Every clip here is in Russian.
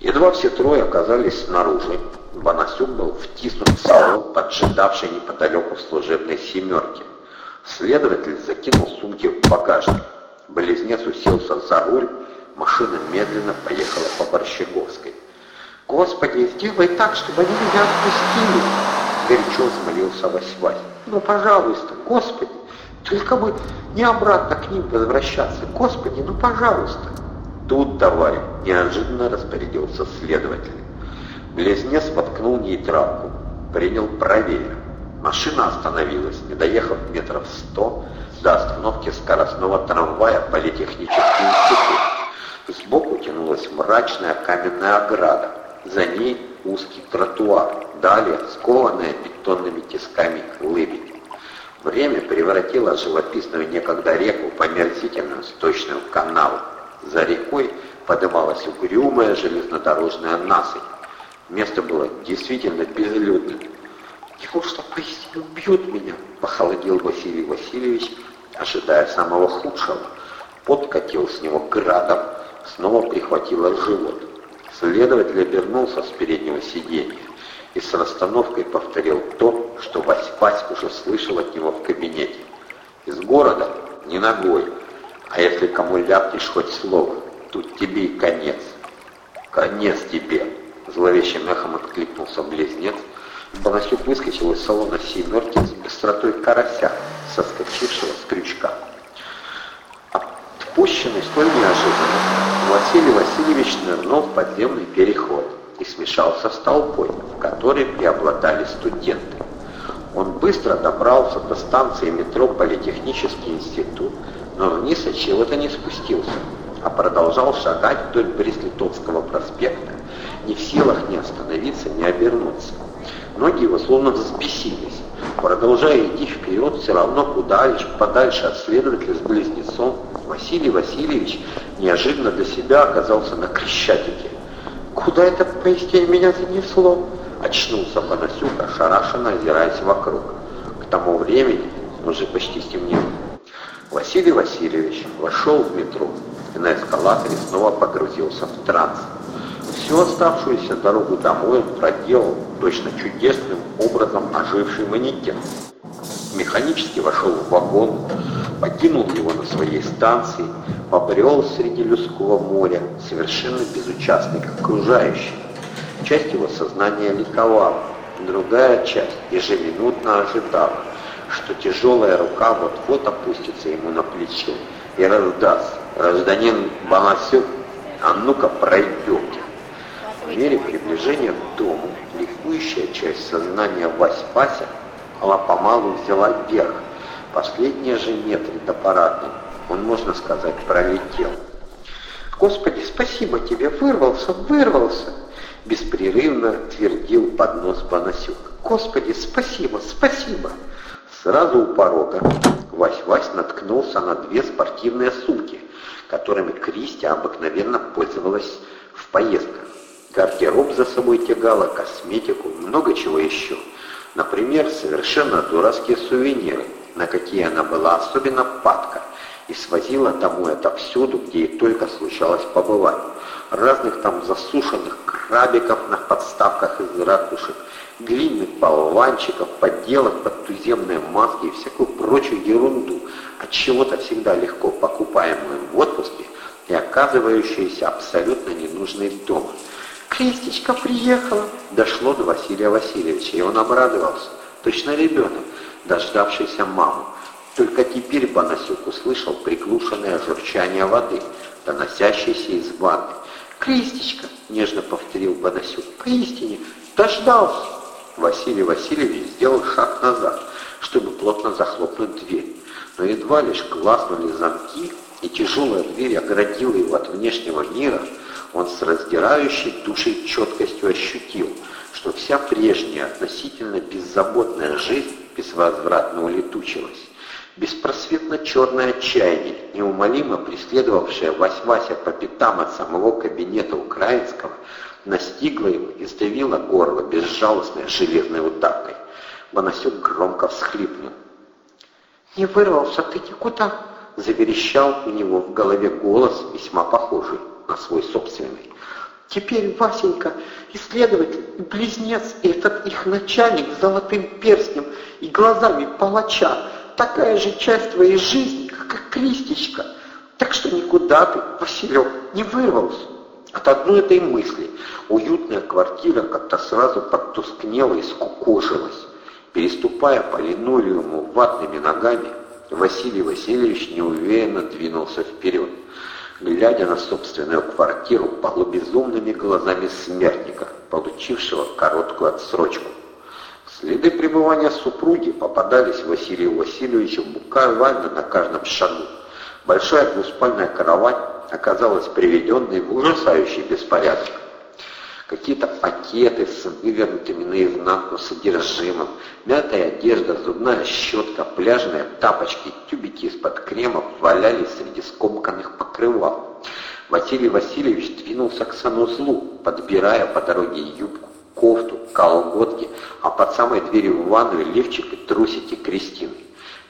Едва все трое оказались снаружи, Бонасюк был втиснут в салон, поджидавший неподалеку служебной семерки. Следователь закинул сумки в багажник. Близнец уселся за руль, машина медленно поехала по Борщеговской. «Господи, сделай так, чтобы они меня отпустили!» Горячо взмолился Вась-Вась. «Ну, пожалуйста, Господи, только бы не обратно к ним возвращаться. Господи, ну, пожалуйста!» Тут, товарищ, неожиданно распорядился следователь. Близнец воткнул нейтралку, принял правее. Машина остановилась, не доехав метров сто до остановки скоростного трамвая Политехнический институт. Сбоку тянулась мрачная каменная ограда, за ней узкий тротуар, далее скованная бетонными тисками лыбедь. Время превратило живописную некогда реку в омерзительную сточную канаву. За рекой подымалась угрюмая железнодорожная насыпь. Место было действительно безлюдным. «Неужто поистине убьют меня?» — похолодел Василий Васильевич, ожидая самого худшего. Подкатил с него градом, снова прихватило живот. Следователь обернулся с переднего сиденья и с расстановкой повторил то, что Вась-Вась уже слышал от него в кабинете. «Из города? Не ногой. А если кому ляпнешь хоть слово, тут тебе и конец. Конец тебе, зловещим эхом откликнулся близнец. Бонасюк выскочил из салона семерки с быстротой карася, соскочившего с крючка. Отпущенный столь неожиданно, Василий Васильевич нырнул в подземный переход и смешался с толпой, в которой преобладали студенты. Он быстро добрался до станции метро Политехнический институт, но вниз от чего-то не спустился, а продолжал шагать вдоль Брест-Литовского проспекта, не в силах ни остановиться, ни обернуться. Ноги его словно взбесились. Продолжая идти вперед, все равно куда лишь подальше от следователя с близнецом, Василий Васильевич неожиданно для себя оказался на Крещатике. «Куда это, поистине, меня занесло?» Очнулся Панасюк, ошарашенно озираясь вокруг. К тому времени уже почти стемнело. Василий Васильевич вошел в метро и на эскалаторе снова погрузился в транс. Всю оставшуюся дорогу домой он проделал точно чудесным образом оживший манекен. Механически вошел в вагон, покинул его на своей станции, побрел среди людского моря, совершенно безучастный к окружающим. Часть его сознания ликовала, другая часть ежеминутно ожидала, что тяжелая рука вот-вот опустится ему на плечо и раздаст. Гражданин Бонасюк, а ну-ка пройдете. В мере приближения к дому ликующая часть сознания Вась-Вася помалу взяла вверх. Последние же метры до парадной он, можно сказать, пролетел. «Господи, спасибо тебе! Вырвался, вырвался!» Беспрерывно твердил под нос Бонасюк. «Господи, спасибо, спасибо!» Сразу у порога Вась-Вась наткнулся на две спортивные сумки, которыми Кристи обыкновенно пользовалась в поездках. Гардероб за собой тягала, косметику, много чего еще. Например, совершенно дурацкие сувениры, на какие она была особенно падка, и свозила домой отовсюду, где ей только случалось побывать. Разных там засушенных крабиков на подставках из ракушек, глиняных болванчиков, подделок под туземные маски и всякую прочую ерунду, от чего-то всегда легко покупаемую в отпуске и оказывающуюся абсолютно ненужной дома. «Крестичка приехала!» Дошло до Василия Васильевича, и он обрадовался. Точно ребенок, дождавшийся маму. Только теперь Бонасюк услышал приглушенное журчание воды, доносящееся из ванны. «Крестичка!» — нежно повторил Бонасюк. «Поистине! Дождался!» Василий Васильевич сделал шаг назад, чтобы плотно захлопнуть дверь. Но едва лишь класснули замки, и тяжелая дверь оградила его от внешнего мира, он с раздирающей душей четкостью ощутил, что вся прежняя относительно беззаботная жизнь безвозвратно улетучилась. Беспросветно черное отчаяние, неумолимо преследовавшее Вась-Вася по пятам от самого кабинета украинского, настигла его и сдавила горло безжалостной железной утапкой. Бонасюк громко всхлипнул. «Не вырвался ты никуда!» Заверещал у него в голове голос, весьма похожий на свой собственный. Теперь Васенька, исследователь и близнец, и этот их начальник с золотым перстнем и глазами палача, такая же часть твоей жизни, как и Кристичка. Так что никуда ты, Василек, не вырвался. От одной этой мысли уютная квартира как-то сразу подтускнела и скукожилась. Переступая по линолеуму ватными ногами, Василий Васильевич неуверенно двинулся вперед глядя на собственную квартиру полубезумными глазами смертника, получившего короткую отсрочку. Следы пребывания супруги попадались Василию Васильевичу буквально на каждом шагу. Большая двуспальная кровать оказалась приведенной в ужасающий беспорядок какие-то пакеты с вывернутыми наизнанку содержимым, мятая одежда, зубная щетка, пляжные тапочки, тюбики из-под кремов валялись среди скомканных покрывал. Василий Васильевич двинулся к санузлу, подбирая по дороге юбку, кофту, колготки, а под самой дверью в ванную лифчик и трусики Кристины.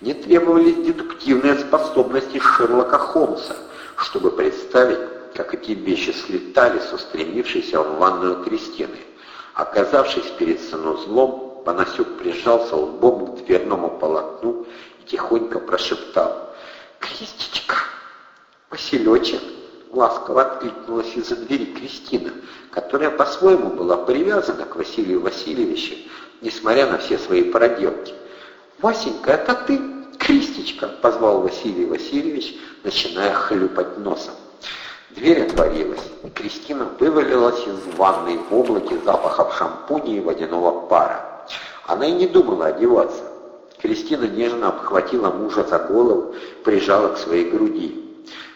Не требовались дедуктивные способности Шерлока Холмса, чтобы представить, как эти вещи слетали с устремившейся в ванную Кристины. Оказавшись перед санузлом, Панасюк прижался лбом к дверному полотну и тихонько прошептал «Кристичка!» «Василечек!» Ласково откликнулась из-за двери Кристина, которая по-своему была привязана к Василию Васильевичу, несмотря на все свои проделки. «Васенька, это ты?» «Кристичка!» — позвал Василий Васильевич, начиная хлюпать носом. Дверь отворилась, и Кристина вывалилась из ванной в облаке запахов шампуня и водяного пара. Она и не думала одеваться. Кристина нежно обхватила мужа за голову, прижала к своей груди.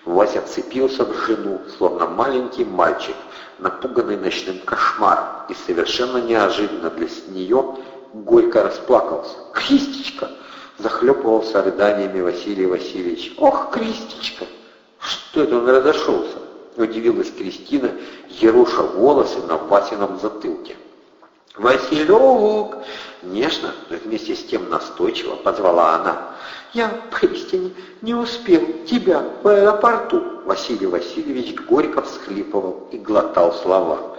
Вася вцепился в жену, словно маленький мальчик, напуганный ночным кошмаром, и совершенно неожиданно для нее горько расплакался. «Кристичка!» — захлепывался рыданиями Василий Васильевич. «Ох, Кристичка!» Что это он разошелся? Удивилась Кристина, ероша волосы на Васином затылке. «Василек!» Нежно, но вместе с тем настойчиво позвала она. «Я поистине не успел тебя в аэропорту!» Василий Васильевич горько всхлипывал и глотал слова.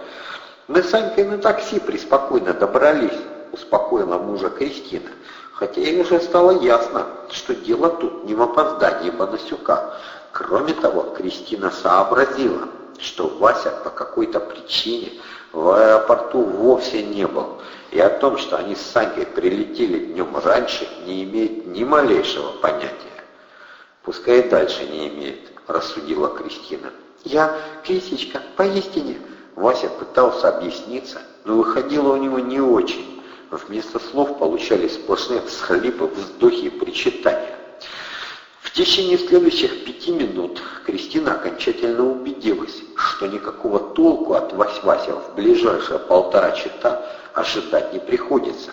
«Мы с Санькой на такси преспокойно добрались», — успокоила мужа Кристина. Хотя ей уже стало ясно, что дело тут не в опоздании Бонасюка, Кроме того, Кристина сообразила, что Вася по какой-то причине в аэропорту вовсе не был, и о том, что они с Санькой прилетели днем раньше, не имеет ни малейшего понятия. «Пускай и дальше не имеет», — рассудила Кристина. «Я, Крисечка, поистине...» Вася пытался объясниться, но выходило у него не очень. Вместо слов получались сплошные всхлипы, вздохи и причитания. В течение следующих пяти минут Кристина окончательно убедилась, что никакого толку от Вась-Вася в ближайшие полтора часа ожидать не приходится.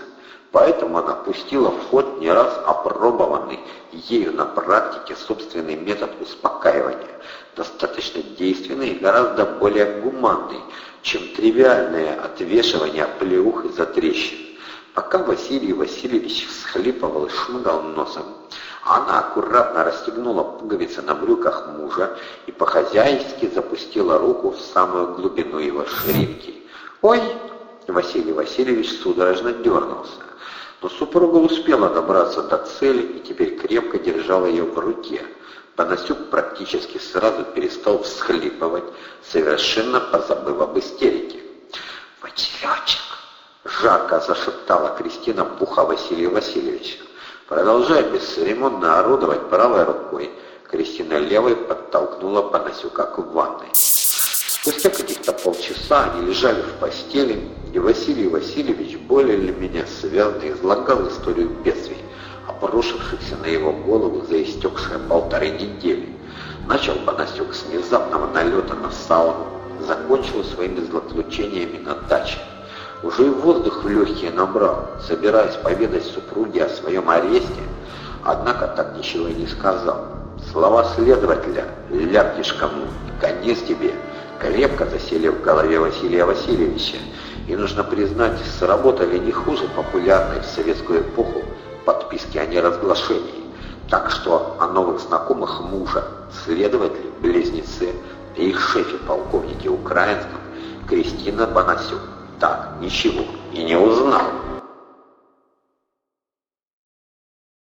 Поэтому она пустила в ход не раз опробованный ею на практике собственный метод успокаивания, достаточно действенный и гораздо более гуманный, чем тривиальное отвешивание плеух из-за трещин. Пока Василий Васильевич всхлипывал и шмыгал носом, она аккуратно расстегнула пуговицы на брюках мужа и по-хозяйски запустила руку в самую глубину его ширинки. «Ой!» — Василий Васильевич судорожно дернулся. Но супруга успела добраться до цели и теперь крепко держала ее в руке. Панасюк практически сразу перестал всхлипывать, совершенно позабыв об истерике. «Василечек!» — жарко зашептала Кристина Пуха Василия Васильевича. Продолжая бесцеремонно орудовать правой рукой, Кристина левой подтолкнула Панасюка к ванной. Спустя каких-то полчаса они лежали в постели, и Василий Васильевич более или менее связно излагал историю бедствий, обрушившихся на его голову за истекшие полторы недели. Начал Панасюк с внезапного налета на сауну, закончил своими злоключениями на даче. Уже и воздух в легкие набрал, собираясь поведать супруге о своем аресте, однако так ничего и не сказал. Слова следователя «ляпнешь кому» «конец тебе» крепко засели в голове Василия Васильевича, и, нужно признать, сработали не хуже популярной в советскую эпоху подписки о неразглашении. Так что о новых знакомых мужа, следователи, близнецы и их шефе полковнике Украинском Кристина Бонасюк. Так, ничего, и не узнал.